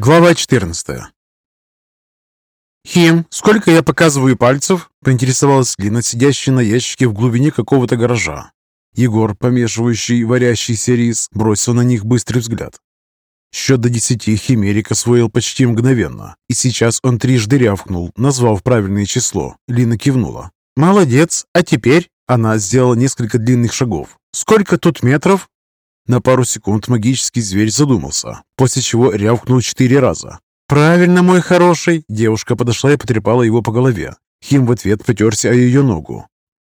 Глава 14 «Хим, сколько я показываю пальцев?» – поинтересовалась Лина, сидящая на ящике в глубине какого-то гаража. Егор, помешивающий варящийся рис, бросил на них быстрый взгляд. Счет до десяти Химерик освоил почти мгновенно, и сейчас он трижды рявкнул, назвав правильное число. Лина кивнула. «Молодец! А теперь?» Она сделала несколько длинных шагов. «Сколько тут метров?» На пару секунд магический зверь задумался, после чего рявкнул четыре раза. «Правильно, мой хороший!» Девушка подошла и потрепала его по голове. Хим в ответ потерся о ее ногу.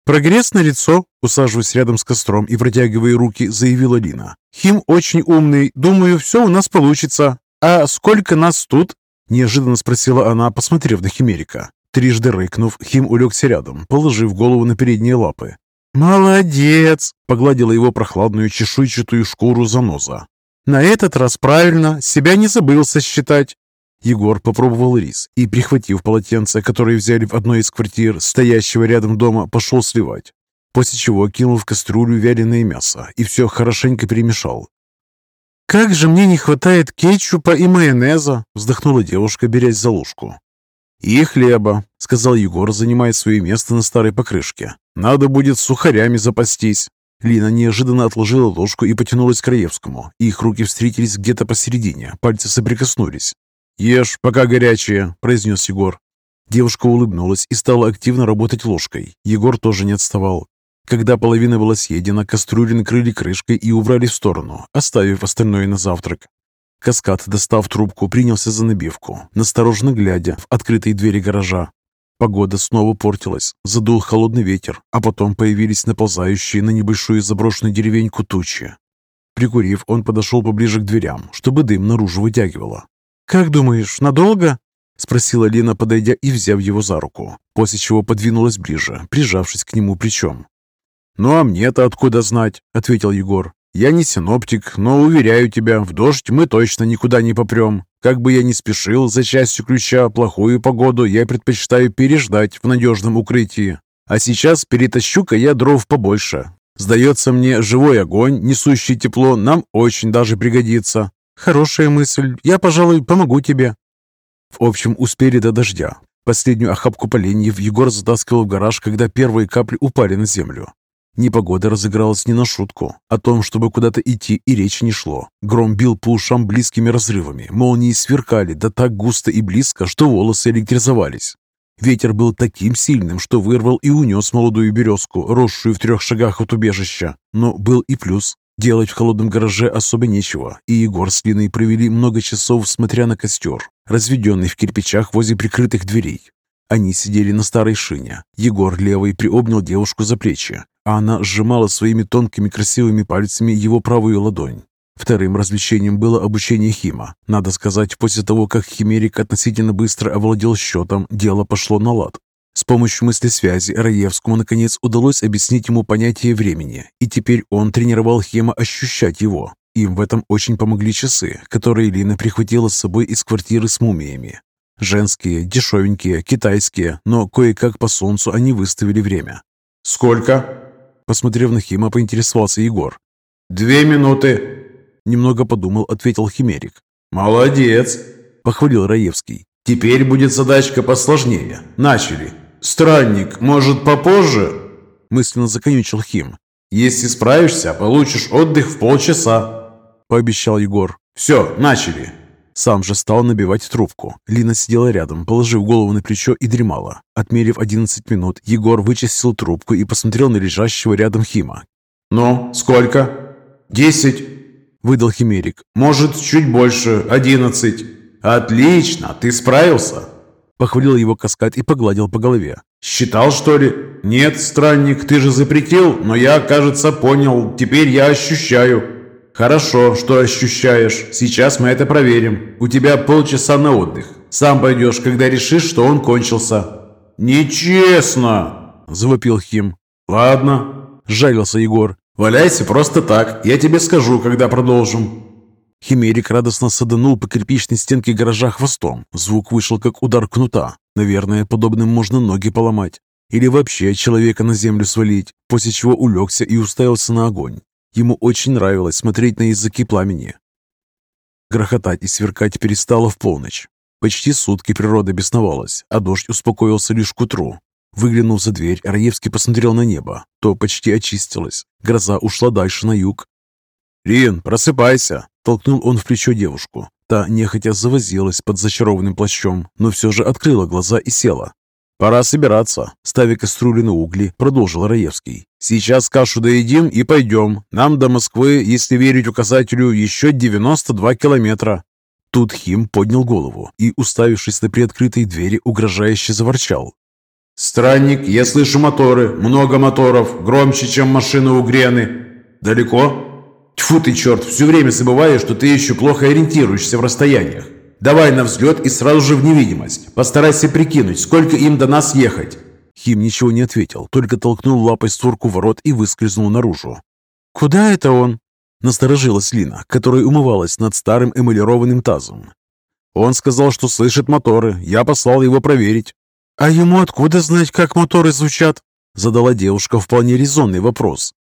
«Прогресс на лицо!» Усаживаясь рядом с костром и протягивая руки, заявила Лина. «Хим очень умный. Думаю, все у нас получится. А сколько нас тут?» Неожиданно спросила она, посмотрев на Химерика. Трижды рыкнув, Хим улегся рядом, положив голову на передние лапы. «Молодец!» — погладила его прохладную чешуйчатую шкуру заноза. «На этот раз правильно, себя не забыл сосчитать». Егор попробовал рис и, прихватив полотенце, которое взяли в одной из квартир, стоящего рядом дома, пошел сливать. После чего кинул в кастрюлю вяленое мясо и все хорошенько перемешал. «Как же мне не хватает кетчупа и майонеза!» — вздохнула девушка, берясь за ложку. «И хлеба», — сказал Егор, занимая свое место на старой покрышке. «Надо будет сухарями запастись». Лина неожиданно отложила ложку и потянулась к Краевскому. Их руки встретились где-то посередине, пальцы соприкоснулись. «Ешь, пока горячее», — произнес Егор. Девушка улыбнулась и стала активно работать ложкой. Егор тоже не отставал. Когда половина была съедена, кастрюли накрыли крышкой и убрали в сторону, оставив остальное на завтрак. Каскад, достав трубку, принялся за набивку, настороженно глядя в открытые двери гаража. Погода снова портилась, задул холодный ветер, а потом появились наползающие на небольшую заброшенную деревеньку тучи. Прикурив, он подошел поближе к дверям, чтобы дым наружу вытягивало. «Как думаешь, надолго?» — спросила Лена, подойдя и взяв его за руку, после чего подвинулась ближе, прижавшись к нему плечом. «Ну а мне-то откуда знать?» — ответил Егор. Я не синоптик, но уверяю тебя, в дождь мы точно никуда не попрем. Как бы я ни спешил за частью ключа, плохую погоду я предпочитаю переждать в надежном укрытии. А сейчас перетащу-ка я дров побольше. Сдается мне, живой огонь, несущий тепло, нам очень даже пригодится. Хорошая мысль. Я, пожалуй, помогу тебе. В общем, успели до дождя. Последнюю охапку поленьев Егор затаскивал в гараж, когда первые капли упали на землю. Непогода разыгралась не на шутку. О том, чтобы куда-то идти, и речи не шло. Гром бил по ушам близкими разрывами. Молнии сверкали, да так густо и близко, что волосы электризовались. Ветер был таким сильным, что вырвал и унес молодую березку, росшую в трех шагах от убежища. Но был и плюс. Делать в холодном гараже особо нечего, и Егор с Линой провели много часов, смотря на костер, разведенный в кирпичах возле прикрытых дверей. Они сидели на старой шине. Егор левый приобнял девушку за плечи, а она сжимала своими тонкими красивыми пальцами его правую ладонь. Вторым развлечением было обучение Хима. Надо сказать, после того, как Химерик относительно быстро овладел счетом, дело пошло на лад. С помощью мысли-связи Раевскому наконец удалось объяснить ему понятие времени, и теперь он тренировал Хима ощущать его. Им в этом очень помогли часы, которые Лина прихватила с собой из квартиры с мумиями. Женские, дешевенькие, китайские, но кое-как по солнцу они выставили время. «Сколько?» Посмотрев на Хима, поинтересовался Егор. «Две минуты!» Немного подумал, ответил Химерик. «Молодец!» – похвалил Раевский. «Теперь будет задачка посложнее. Начали. Странник, может, попозже?» Мысленно законючил Хим. «Если справишься, получишь отдых в полчаса», – пообещал Егор. «Все, начали!» Сам же стал набивать трубку. Лина сидела рядом, положив голову на плечо и дремала. Отмерив 11 минут, Егор вычистил трубку и посмотрел на лежащего рядом Хима. «Ну, сколько?» «Десять», — выдал Химерик. «Может, чуть больше, одиннадцать». «Отлично, ты справился!» Похвалил его каскад и погладил по голове. «Считал, что ли?» «Нет, странник, ты же запретил, но я, кажется, понял. Теперь я ощущаю». «Хорошо, что ощущаешь. Сейчас мы это проверим. У тебя полчаса на отдых. Сам пойдешь, когда решишь, что он кончился». «Нечестно!» – завопил Хим. «Ладно», – жалился Егор. «Валяйся просто так. Я тебе скажу, когда продолжим». Химерик радостно саданул по кирпичной стенке гаража хвостом. Звук вышел, как удар кнута. Наверное, подобным можно ноги поломать. Или вообще человека на землю свалить, после чего улегся и уставился на огонь. Ему очень нравилось смотреть на языки пламени. Грохотать и сверкать перестало в полночь. Почти сутки природа бесновалась, а дождь успокоился лишь к утру. Выглянув за дверь, Раевский посмотрел на небо. То почти очистилось. Гроза ушла дальше на юг. «Рин, просыпайся!» – толкнул он в плечо девушку. Та нехотя завозилась под зачарованным плащом, но все же открыла глаза и села. «Пора собираться», – ставя кастрюли на угли, продолжил Раевский. «Сейчас кашу доедим и пойдем. Нам до Москвы, если верить указателю, еще 92 километра». Тут Хим поднял голову и, уставившись на приоткрытые двери, угрожающе заворчал. «Странник, я слышу моторы. Много моторов. Громче, чем машины у Грены. Далеко?» «Тьфу ты, черт, все время забываю, что ты еще плохо ориентируешься в расстояниях. Давай на взлет и сразу же в невидимость. Постарайся прикинуть, сколько им до нас ехать». Хим ничего не ответил, только толкнул лапой створку ворот и выскользнул наружу. «Куда это он?» Насторожилась Лина, которая умывалась над старым эмалированным тазом. «Он сказал, что слышит моторы. Я послал его проверить». «А ему откуда знать, как моторы звучат?» Задала девушка вполне резонный вопрос.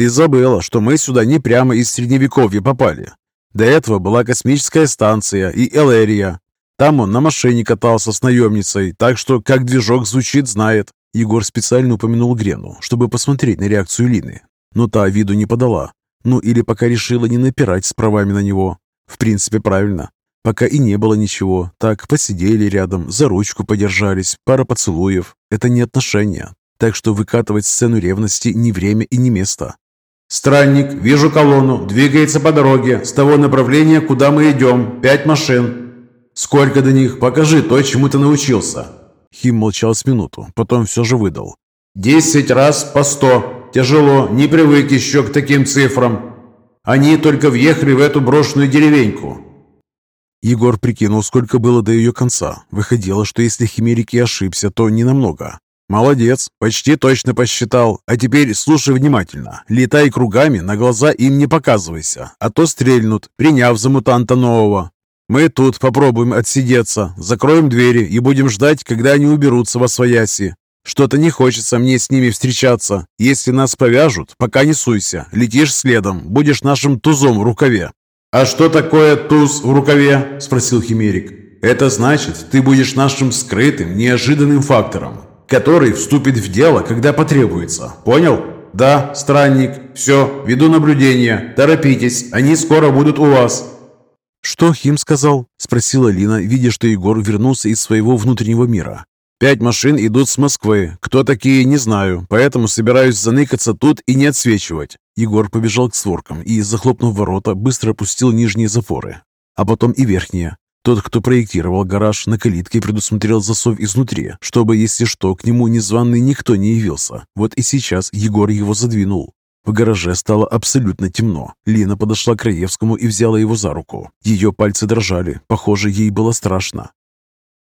Ты забыла, что мы сюда не прямо из Средневековья попали. До этого была космическая станция и Элерия. Там он на машине катался с наемницей, так что как движок звучит, знает. Егор специально упомянул Грену, чтобы посмотреть на реакцию Лины. Но та виду не подала. Ну или пока решила не напирать с правами на него. В принципе, правильно. Пока и не было ничего. Так, посидели рядом, за ручку подержались, пара поцелуев. Это не отношения. Так что выкатывать сцену ревности не время и не место. «Странник, вижу колонну, двигается по дороге, с того направления, куда мы идем, пять машин. Сколько до них? Покажи то, чему ты научился». Хим молчал с минуту, потом все же выдал. «Десять раз по сто. Тяжело, не привык еще к таким цифрам. Они только въехали в эту брошенную деревеньку». Егор прикинул, сколько было до ее конца. Выходило, что если Химерик и ошибся, то не намного. «Молодец, почти точно посчитал. А теперь слушай внимательно. Летай кругами, на глаза им не показывайся, а то стрельнут, приняв за мутанта нового. Мы тут попробуем отсидеться, закроем двери и будем ждать, когда они уберутся во свояси. Что-то не хочется мне с ними встречаться. Если нас повяжут, пока не суйся, летишь следом, будешь нашим тузом в рукаве». «А что такое туз в рукаве?» – спросил Химерик. «Это значит, ты будешь нашим скрытым, неожиданным фактором, который вступит в дело, когда потребуется. Понял? Да, странник. Все, веду наблюдение. Торопитесь, они скоро будут у вас. «Что Хим сказал?» – спросила Лина, видя, что Егор вернулся из своего внутреннего мира. «Пять машин идут с Москвы. Кто такие, не знаю, поэтому собираюсь заныкаться тут и не отсвечивать». Егор побежал к створкам и, захлопнув ворота, быстро опустил нижние запоры, а потом и верхние. Тот, кто проектировал гараж, на калитке предусмотрел засов изнутри, чтобы, если что, к нему незваный никто не явился. Вот и сейчас Егор его задвинул. В гараже стало абсолютно темно. Лина подошла к Раевскому и взяла его за руку. Ее пальцы дрожали. Похоже, ей было страшно.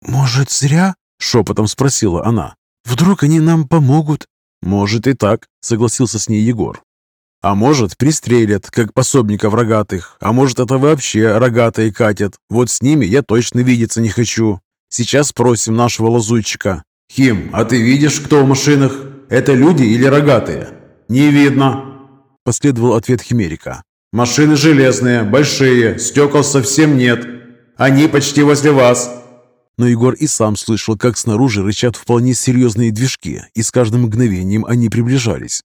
«Может, зря?» – шепотом спросила она. «Вдруг они нам помогут?» «Может и так», – согласился с ней Егор. А может, пристрелят, как пособников рогатых. А может, это вообще рогатые катят. Вот с ними я точно видеться не хочу. Сейчас спросим нашего лазутчика. «Хим, а ты видишь, кто в машинах? Это люди или рогатые?» «Не видно», – последовал ответ Химерика. «Машины железные, большие, стекол совсем нет. Они почти возле вас». Но Егор и сам слышал, как снаружи рычат вполне серьезные движки, и с каждым мгновением они приближались.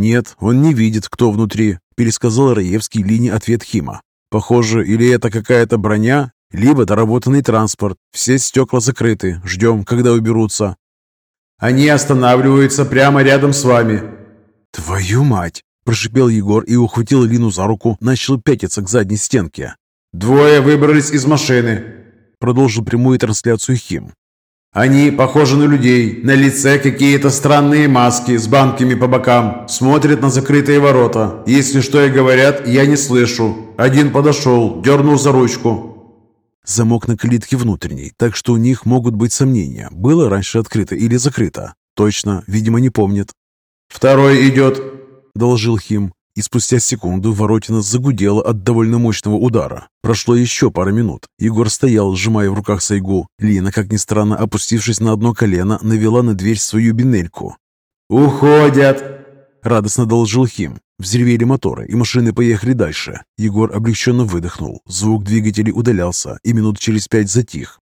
«Нет, он не видит, кто внутри», – пересказал Раевский линии ответ Хима. «Похоже, или это какая-то броня, либо доработанный транспорт. Все стекла закрыты. Ждем, когда уберутся». «Они останавливаются прямо рядом с вами». «Твою мать!» – прошипел Егор и ухватил Лину за руку, начал пятиться к задней стенке. «Двое выбрались из машины», – продолжил прямую трансляцию Хим. Они похожи на людей, на лице какие-то странные маски с банками по бокам, смотрят на закрытые ворота. Если что и говорят, я не слышу. Один подошел, дернул за ручку. Замок на калитке внутренний, так что у них могут быть сомнения, было раньше открыто или закрыто. Точно, видимо, не помнят. «Второй идет», — доложил Хим. И спустя секунду воротина загудела от довольно мощного удара. Прошло еще пара минут. Егор стоял, сжимая в руках сайгу. Лина, как ни странно, опустившись на одно колено, навела на дверь свою бинельку. «Уходят!» — радостно доложил Хим. Взревели моторы, и машины поехали дальше. Егор облегченно выдохнул. Звук двигателей удалялся, и минут через пять затих.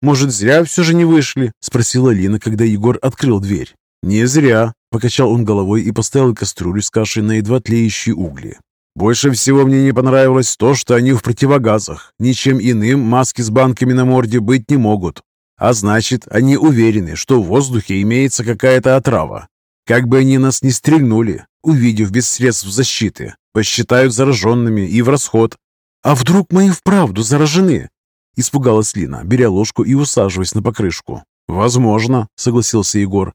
«Может, зря все же не вышли?» – спросила Лина, когда Егор открыл дверь. «Не зря», – покачал он головой и поставил кастрюлю с кашей на едва тлеющие угли. «Больше всего мне не понравилось то, что они в противогазах. Ничем иным маски с банками на морде быть не могут. А значит, они уверены, что в воздухе имеется какая-то отрава. Как бы они нас не стрельнули, увидев без средств защиты, посчитают зараженными и в расход. А вдруг мы и вправду заражены? Испугалась Лина, беря ложку и усаживаясь на покрышку. «Возможно», — согласился Егор.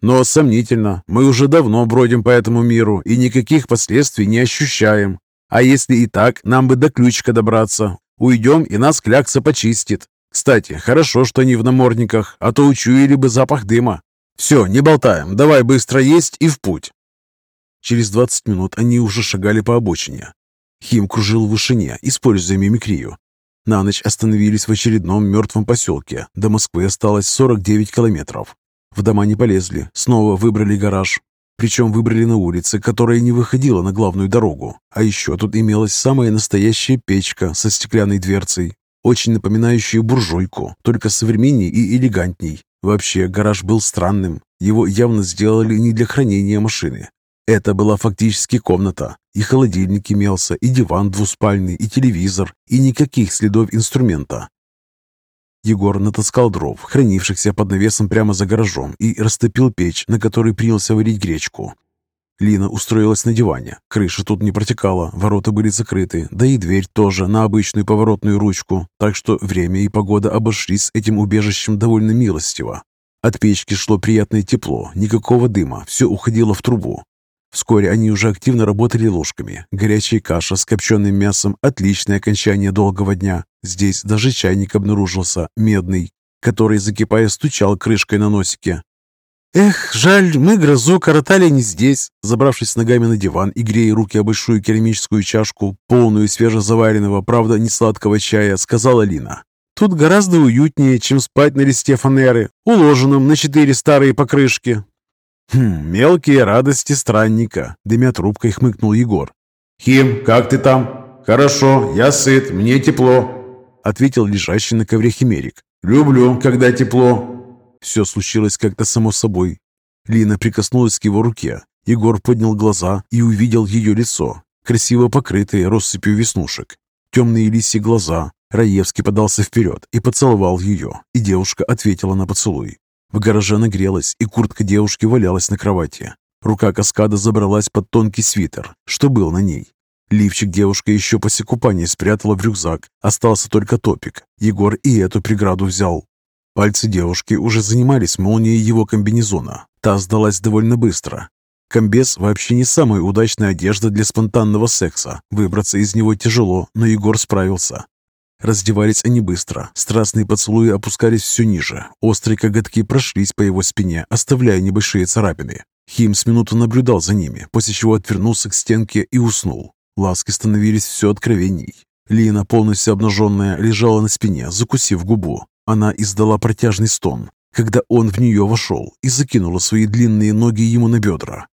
«Но сомнительно. Мы уже давно бродим по этому миру и никаких последствий не ощущаем. А если и так, нам бы до ключика добраться. Уйдем, и нас клякса почистит. Кстати, хорошо, что они в намордниках, а то учуяли бы запах дыма. Все, не болтаем, давай быстро есть и в путь». Через 20 минут они уже шагали по обочине. Хим кружил в вышине, используя мимикрию. На ночь остановились в очередном мертвом поселке. До Москвы осталось 49 километров. В дома не полезли, снова выбрали гараж. Причем выбрали на улице, которая не выходила на главную дорогу. А еще тут имелась самая настоящая печка со стеклянной дверцей, очень напоминающая буржуйку, только современней и элегантней. Вообще, гараж был странным. Его явно сделали не для хранения машины. Это была фактически комната. И холодильник имелся, и диван двуспальный, и телевизор, и никаких следов инструмента. Егор натаскал дров, хранившихся под навесом прямо за гаражом, и растопил печь, на которой принялся варить гречку. Лина устроилась на диване. Крыша тут не протекала, ворота были закрыты, да и дверь тоже на обычную поворотную ручку, так что время и погода обошлись с этим убежищем довольно милостиво. От печки шло приятное тепло, никакого дыма, все уходило в трубу. Вскоре они уже активно работали ложками. Горячая каша с копченым мясом – отличное окончание долгого дня. Здесь даже чайник обнаружился, медный, который, закипая, стучал крышкой на носике. «Эх, жаль, мы грозу коротали не здесь», забравшись ногами на диван и грея руки о большую керамическую чашку, полную свежезаваренного, правда, не сладкого чая, сказала Лина. «Тут гораздо уютнее, чем спать на листе фанеры, уложенном на четыре старые покрышки». «Хм, мелкие радости странника», — дымя трубкой хмыкнул Егор. «Хим, как ты там?» «Хорошо, я сыт, мне тепло», — ответил лежащий на ковре химерик. «Люблю, когда тепло». Все случилось как-то само собой. Лина прикоснулась к его руке. Егор поднял глаза и увидел ее лицо, красиво покрытое россыпью веснушек. Темные лисьи глаза. Раевский подался вперед и поцеловал ее, и девушка ответила на поцелуй. В гараже нагрелась, и куртка девушки валялась на кровати. Рука каскада забралась под тонкий свитер, что был на ней. Лифчик девушка еще после купания спрятала в рюкзак. Остался только топик. Егор и эту преграду взял. Пальцы девушки уже занимались молнией его комбинезона. Та сдалась довольно быстро. Комбез вообще не самая удачная одежда для спонтанного секса. Выбраться из него тяжело, но Егор справился. Раздевались они быстро. Страстные поцелуи опускались все ниже. Острые коготки прошлись по его спине, оставляя небольшие царапины. Хим с минуту наблюдал за ними, после чего отвернулся к стенке и уснул. Ласки становились все откровенней. Лина, полностью обнаженная, лежала на спине, закусив губу. Она издала протяжный стон, когда он в нее вошел и закинула свои длинные ноги ему на бедра.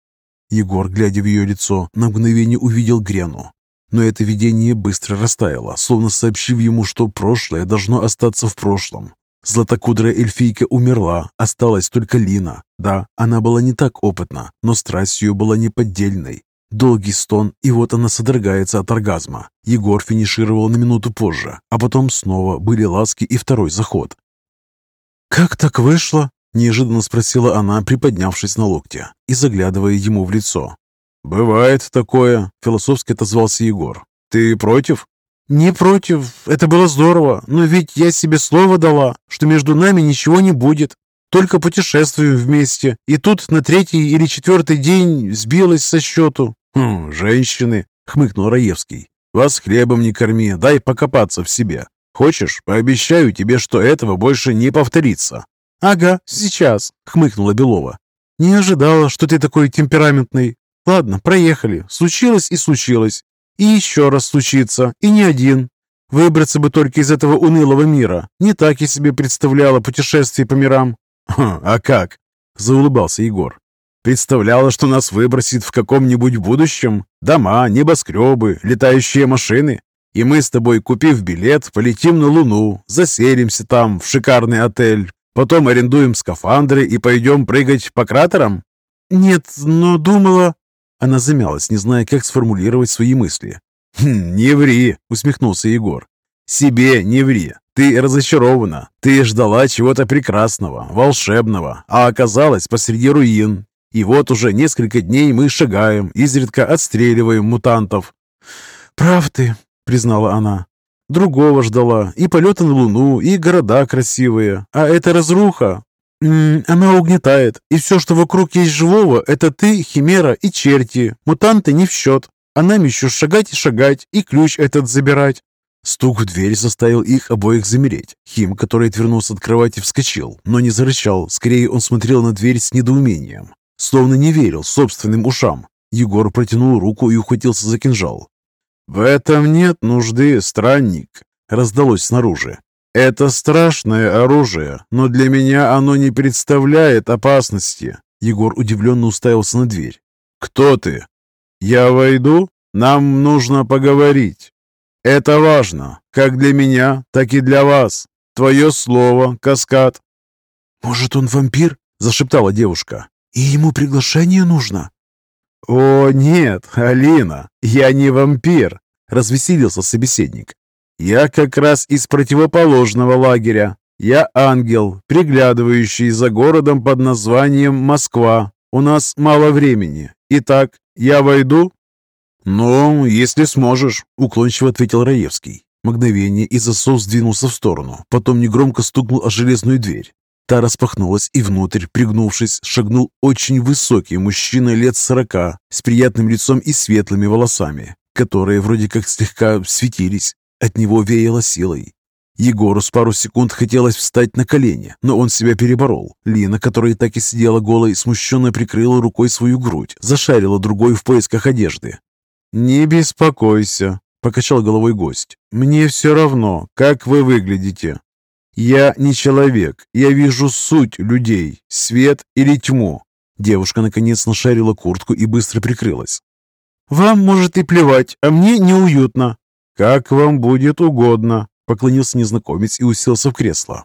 Егор, глядя в ее лицо, на мгновение увидел Грену. Но это видение быстро растаяло, словно сообщив ему, что прошлое должно остаться в прошлом. Златокудрая эльфийка умерла, осталась только Лина. Да, она была не так опытна, но страсть ее была неподдельной. Долгий стон, и вот она содрогается от оргазма. Егор финишировал на минуту позже, а потом снова были ласки и второй заход. «Как так вышло?» – неожиданно спросила она, приподнявшись на локте и заглядывая ему в лицо. «Бывает такое», – философски отозвался Егор. «Ты против?» «Не против. Это было здорово. Но ведь я себе слово дала, что между нами ничего не будет. Только путешествуем вместе. И тут на третий или четвертый день сбилась со счету. «Хм, женщины!» — хмыкнул Раевский. «Вас хлебом не корми, дай покопаться в себе. Хочешь, пообещаю тебе, что этого больше не повторится». «Ага, сейчас», — хмыкнула Белова. «Не ожидала, что ты такой темпераментный. Ладно, проехали. Случилось и случилось. И еще раз случится, и не один. Выбраться бы только из этого унылого мира. Не так я себе представляла путешествие по мирам». «А как?» — заулыбался Егор. Представляла, что нас выбросит в каком-нибудь будущем? Дома, небоскребы, летающие машины? И мы с тобой, купив билет, полетим на Луну, заселимся там, в шикарный отель, потом арендуем скафандры и пойдем прыгать по кратерам? Нет, но думала... Она замялась, не зная, как сформулировать свои мысли. «Хм, «Не ври!» — усмехнулся Егор. «Себе не ври. Ты разочарована. Ты ждала чего-то прекрасного, волшебного, а оказалась посреди руин. И вот уже несколько дней мы шагаем, изредка отстреливаем мутантов». «Прав ты», — признала она. «Другого ждала. И полета на Луну, и города красивые. А это разруха. М -м, она угнетает. И все, что вокруг есть живого, это ты, химера и черти. Мутанты не в счет. А нам еще шагать и шагать, и ключ этот забирать. Стук в дверь заставил их обоих замереть. Хим, который отвернулся от кровати, вскочил, но не зарычал. Скорее, он смотрел на дверь с недоумением, словно не верил собственным ушам. Егор протянул руку и ухватился за кинжал. «В этом нет нужды, странник», — раздалось снаружи. «Это страшное оружие, но для меня оно не представляет опасности». Егор удивленно уставился на дверь. «Кто ты?» «Я войду? Нам нужно поговорить». Это важно, как для меня, так и для вас. Твое слово, каскад. Может, он вампир? Зашептала девушка. И ему приглашение нужно? О, нет, Алина, я не вампир, развеселился собеседник. Я как раз из противоположного лагеря. Я ангел, приглядывающий за городом под названием Москва. У нас мало времени. Итак, я войду? «Ну, если сможешь», — уклончиво ответил Раевский. Мгновение и засов сдвинулся в сторону, потом негромко стукнул о железную дверь. Та распахнулась, и внутрь, пригнувшись, шагнул очень высокий мужчина лет сорока, с приятным лицом и светлыми волосами, которые вроде как слегка светились. От него веяло силой. Егору с пару секунд хотелось встать на колени, но он себя переборол. Лина, которая так и сидела голой, смущенно прикрыла рукой свою грудь, зашарила другой в поисках одежды. «Не беспокойся», — покачал головой гость. «Мне все равно, как вы выглядите. Я не человек, я вижу суть людей, свет или тьму». Девушка наконец нашарила куртку и быстро прикрылась. «Вам, может, и плевать, а мне неуютно». «Как вам будет угодно», — поклонился незнакомец и уселся в кресло.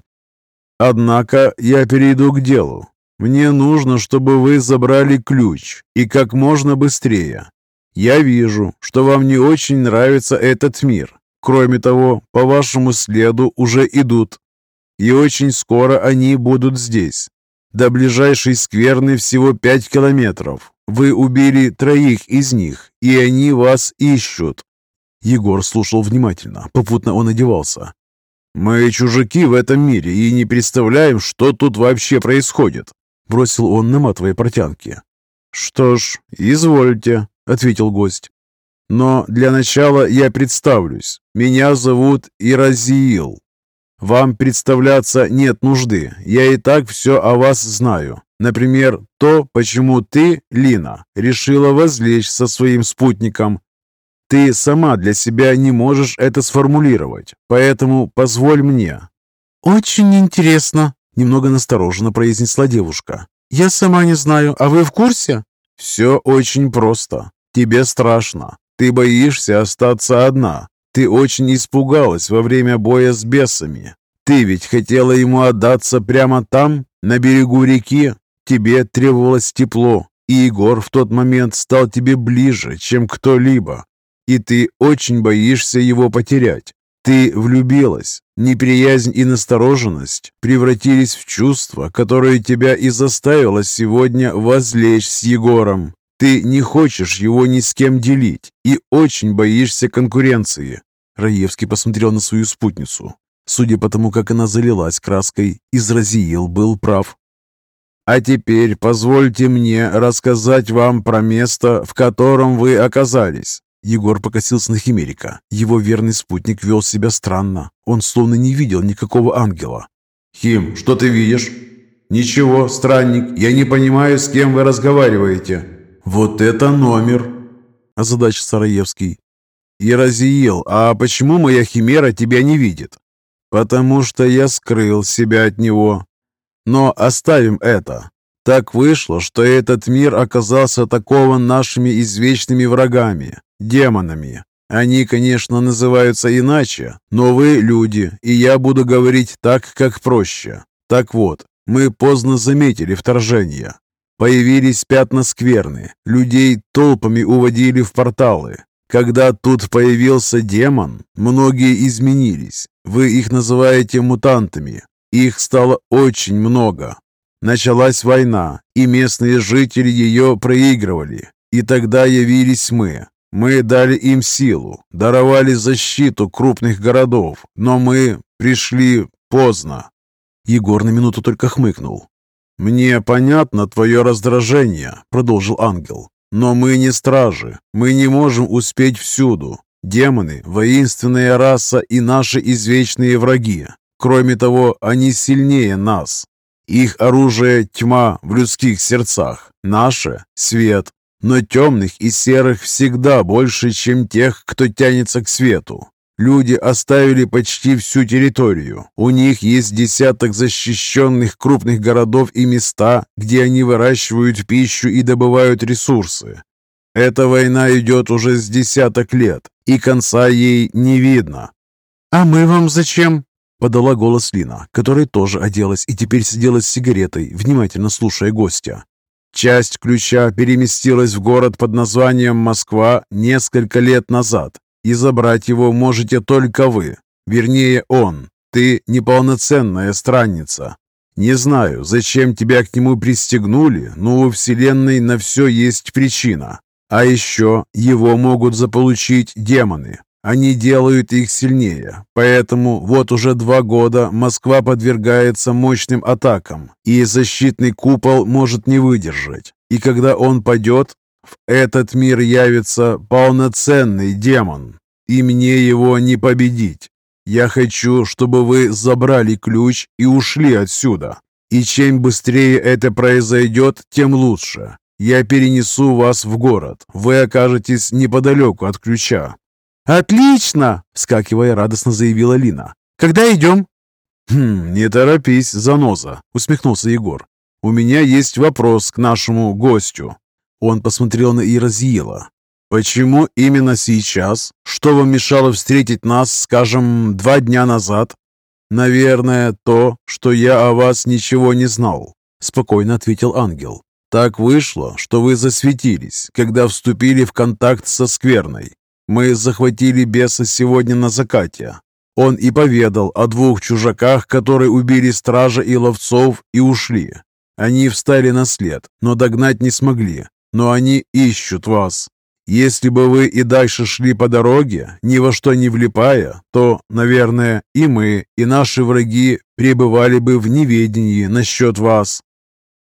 «Однако я перейду к делу. Мне нужно, чтобы вы забрали ключ, и как можно быстрее. Я вижу, что вам не очень нравится этот мир. Кроме того, по вашему следу уже идут. И очень скоро они будут здесь. До ближайшей скверны всего пять километров. Вы убили троих из них, и они вас ищут». Егор слушал внимательно, попутно он одевался. «Мы чужаки в этом мире и не представляем, что тут вообще происходит», бросил он, наматывая портянки. «Что ж, извольте», ответил гость. «Но для начала я представлюсь. Меня зовут Иразиил. Вам представляться нет нужды. Я и так все о вас знаю. Например, то, почему ты, Лина, решила возлечь со своим спутником. Ты сама для себя не можешь это сформулировать, поэтому позволь мне». «Очень интересно», — немного настороженно произнесла девушка. «Я сама не знаю, а вы в курсе?» «Все очень просто. Тебе страшно. Ты боишься остаться одна. Ты очень испугалась во время боя с бесами. Ты ведь хотела ему отдаться прямо там, на берегу реки. Тебе требовалось тепло, и Егор в тот момент стал тебе ближе, чем кто-либо. И ты очень боишься его потерять. Ты влюбилась. Неприязнь и настороженность превратились в чувство, которое тебя и заставило сегодня возлечь с Егором. Ты не хочешь его ни с кем делить и очень боишься конкуренции. Раевский посмотрел на свою спутницу. Судя по тому, как она залилась краской, Изразиил был прав. «А теперь позвольте мне рассказать вам про место, в котором вы оказались». Егор покосился на Химерика. Его верный спутник вел себя странно. Он словно не видел никакого ангела. «Хим, что ты видишь?» «Ничего, странник, я не понимаю, с кем вы разговариваете». «Вот это номер!» – озадачил Сараевский. «Иразиил, а почему моя химера тебя не видит?» «Потому что я скрыл себя от него. Но оставим это. Так вышло, что этот мир оказался атакован нашими извечными врагами – демонами. Они, конечно, называются иначе, но вы люди, и я буду говорить так, как проще. Так вот, мы поздно заметили вторжение. Появились пятна скверны, людей толпами уводили в порталы. Когда тут появился демон, многие изменились. Вы их называете мутантами. Их стало очень много. Началась война, и местные жители ее проигрывали. И тогда явились мы. Мы дали им силу, даровали защиту крупных городов, но мы пришли поздно. Егор на минуту только хмыкнул. «Мне понятно твое раздражение», — продолжил ангел. «Но мы не стражи. Мы не можем успеть всюду. Демоны — воинственная раса и наши извечные враги. Кроме того, они сильнее нас. Их оружие — тьма в людских сердцах. Наше — свет. Но темных и серых всегда больше, чем тех, кто тянется к свету. Люди оставили почти всю территорию. У них есть десяток защищенных крупных городов и места, где они выращивают пищу и добывают ресурсы. Эта война идет уже с десяток лет, и конца ей не видно. «А мы вам зачем?» – подала голос Лина, которая тоже оделась и теперь сидела с сигаретой, внимательно слушая гостя. Часть ключа переместилась в город под названием Москва несколько лет назад, и забрать его можете только вы. Вернее, он. Ты неполноценная странница. Не знаю, зачем тебя к нему пристегнули, но у Вселенной на все есть причина. А еще его могут заполучить демоны. Они делают их сильнее. Поэтому вот уже два года Москва подвергается мощным атакам, и защитный купол может не выдержать. И когда он падет, в этот мир явится полноценный демон, и мне его не победить. Я хочу, чтобы вы забрали ключ и ушли отсюда. И чем быстрее это произойдет, тем лучше. Я перенесу вас в город. Вы окажетесь неподалеку от ключа». «Отлично!» – вскакивая, радостно заявила Лина. «Когда идем?» «Хм, не торопись, заноза», – усмехнулся Егор. «У меня есть вопрос к нашему гостю». Он посмотрел на Иразиела. «Почему именно сейчас? Что вам мешало встретить нас, скажем, два дня назад?» «Наверное, то, что я о вас ничего не знал», — спокойно ответил ангел. «Так вышло, что вы засветились, когда вступили в контакт со Скверной. Мы захватили беса сегодня на закате. Он и поведал о двух чужаках, которые убили стража и ловцов и ушли. Они встали на след, но догнать не смогли. Но они ищут вас. Если бы вы и дальше шли по дороге, ни во что не влипая, то, наверное, и мы, и наши враги пребывали бы в неведении насчет вас.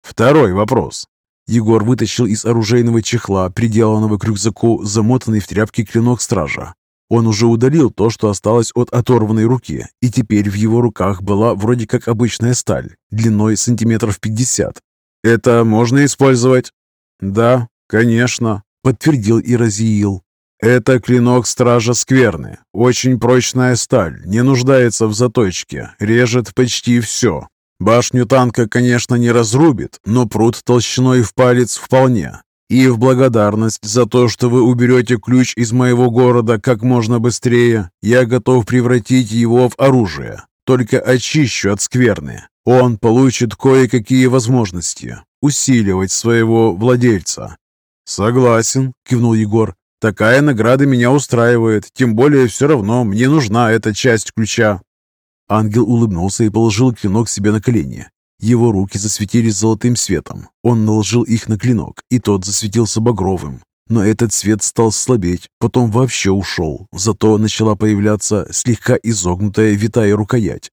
Второй вопрос. Егор вытащил из оружейного чехла, приделанного к рюкзаку, замотанный в тряпки клинок стража. Он уже удалил то, что осталось от оторванной руки, и теперь в его руках была вроде как обычная сталь, длиной сантиметров пятьдесят. «Это можно использовать?» «Да, конечно», подтвердил Иразиил. «Это клинок Стража Скверны. Очень прочная сталь, не нуждается в заточке, режет почти все. Башню танка, конечно, не разрубит, но пруд толщиной в палец вполне. И в благодарность за то, что вы уберете ключ из моего города как можно быстрее, я готов превратить его в оружие. Только очищу от скверны. Он получит кое-какие возможности усиливать своего владельца. «Согласен», — кивнул Егор. «Такая награда меня устраивает, тем более все равно мне нужна эта часть ключа». Ангел улыбнулся и положил клинок себе на колени. Его руки засветились золотым светом. Он наложил их на клинок, и тот засветился багровым. Но этот свет стал слабеть, потом вообще ушел. Зато начала появляться слегка изогнутая витая рукоять.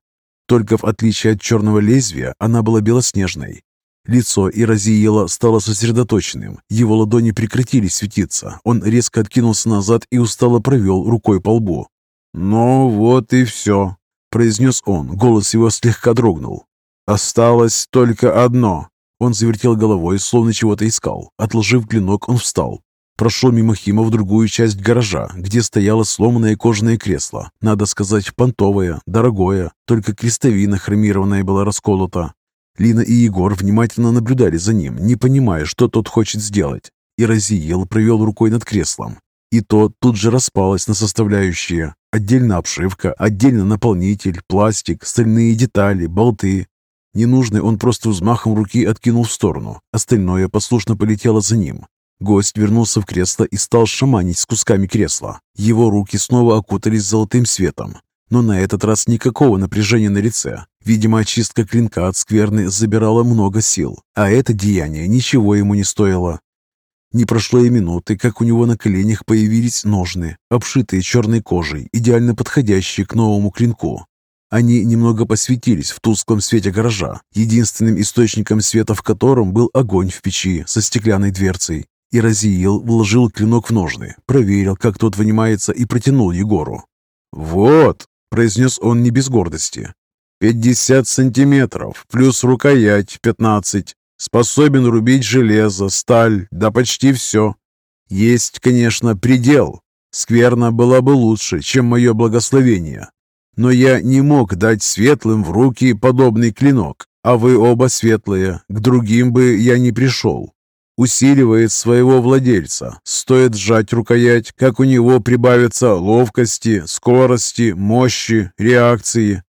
Только в отличие от черного лезвия, она была белоснежной. Лицо Иразиила стало сосредоточенным. Его ладони прекратили светиться. Он резко откинулся назад и устало провел рукой по лбу. «Ну вот и все», — произнес он. Голос его слегка дрогнул. «Осталось только одно». Он завертел головой, словно чего-то искал. Отложив клинок, он встал. Прошел мимо Хима в другую часть гаража, где стояло сломанное кожаное кресло. Надо сказать, понтовое, дорогое, только крестовина хромированная была расколота. Лина и Егор внимательно наблюдали за ним, не понимая, что тот хочет сделать. И Разиел провел рукой над креслом. И то тут же распалось на составляющие. Отдельно обшивка, отдельно наполнитель, пластик, стальные детали, болты. Ненужный он просто взмахом руки откинул в сторону. Остальное послушно полетело за ним. Гость вернулся в кресло и стал шаманить с кусками кресла. Его руки снова окутались золотым светом. Но на этот раз никакого напряжения на лице. Видимо, очистка клинка от скверны забирала много сил, а это деяние ничего ему не стоило. Не прошло и минуты, как у него на коленях появились ножны, обшитые черной кожей, идеально подходящие к новому клинку. Они немного посветились в тусклом свете гаража, единственным источником света в котором был огонь в печи со стеклянной дверцей. И Разиил вложил клинок в ножны, проверил, как тот вынимается, и протянул Егору. «Вот!» – произнес он не без гордости. «Пятьдесят сантиметров, плюс рукоять пятнадцать. Способен рубить железо, сталь, да почти все. Есть, конечно, предел. Скверна была бы лучше, чем мое благословение. Но я не мог дать светлым в руки подобный клинок, а вы оба светлые, к другим бы я не пришел. Усиливает своего владельца. Стоит сжать рукоять, как у него прибавится ловкости, скорости, мощи, реакции.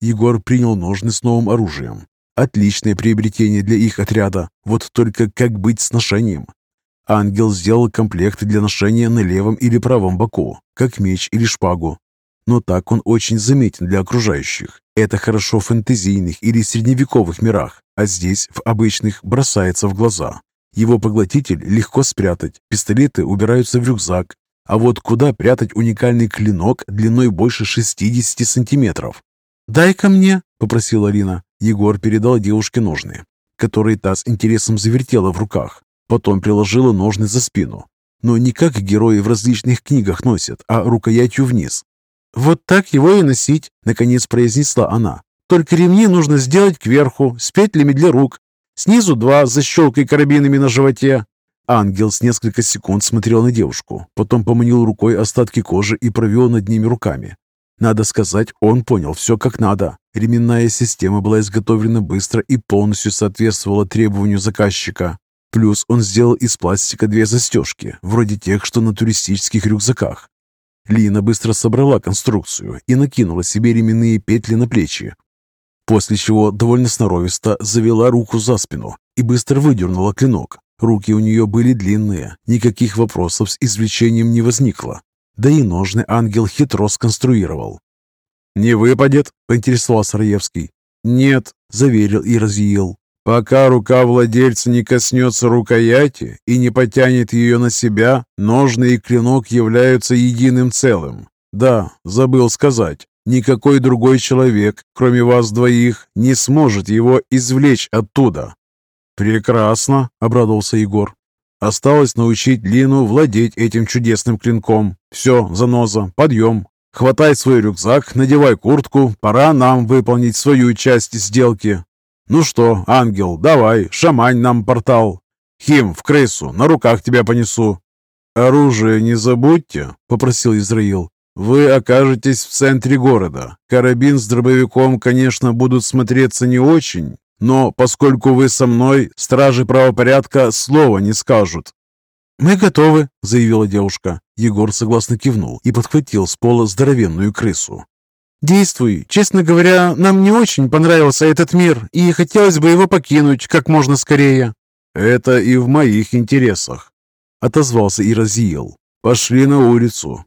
Егор принял ножны с новым оружием, Отличное приобретение для их отряда. Вот только как быть с ношением? Ангел сделал комплект для ношения на левом или правом боку, как меч или шпагу. Но так он очень заметен для окружающих. Это хорошо в фэнтезийных или средневековых мирах, а здесь, в обычных, бросается в глаза. Его поглотитель легко спрятать, пистолеты убираются в рюкзак. А вот куда прятать уникальный клинок длиной больше 60 сантиметров? «Дай-ка мне», — попросила Алина. Егор передал девушке ножны, которые та с интересом завертела в руках. Потом приложила ножны за спину. Но не как герои в различных книгах носят, а рукоятью вниз. «Вот так его и носить», — наконец произнесла она. «Только ремни нужно сделать кверху, с петлями для рук. Снизу два с защелкой карабинами на животе». Ангел с несколько секунд смотрел на девушку, потом поманил рукой остатки кожи и провел над ними руками. Надо сказать, он понял все как надо. Ременная система была изготовлена быстро и полностью соответствовала требованию заказчика. Плюс он сделал из пластика две застежки, вроде тех, что на туристических рюкзаках. Лина быстро собрала конструкцию и накинула себе ременные петли на плечи, после чего довольно сноровисто завела руку за спину и быстро выдернула клинок. Руки у нее были длинные, никаких вопросов с извлечением не возникло. Да и ножны ангел хитро сконструировал. «Не выпадет?» – поинтересовался Раевский. «Нет», – заверил и разъел. «Пока рука владельца не коснется рукояти и не потянет ее на себя, ножны и клинок являются единым целым. Да, забыл сказать, никакой другой человек, кроме вас двоих, не сможет его извлечь оттуда». «Прекрасно», – обрадовался Егор. Осталось научить Лину владеть этим чудесным клинком. Все, заноза, подъем. Хватай свой рюкзак, надевай куртку. Пора нам выполнить свою часть сделки. Ну что, ангел, давай, шамань нам портал. Хим, в крысу, на руках тебя понесу. «Оружие не забудьте», — попросил Израил. «Вы окажетесь в центре города. Карабин с дробовиком, конечно, будут смотреться не очень, но поскольку вы со мной, стражи правопорядка слова не скажут». «Мы готовы», — заявила девушка. Егор согласно кивнул и подхватил с пола здоровенную крысу. «Действуй. Честно говоря, нам не очень понравился этот мир, и хотелось бы его покинуть как можно скорее». «Это и в моих интересах», — отозвался и разъел. «Пошли на улицу.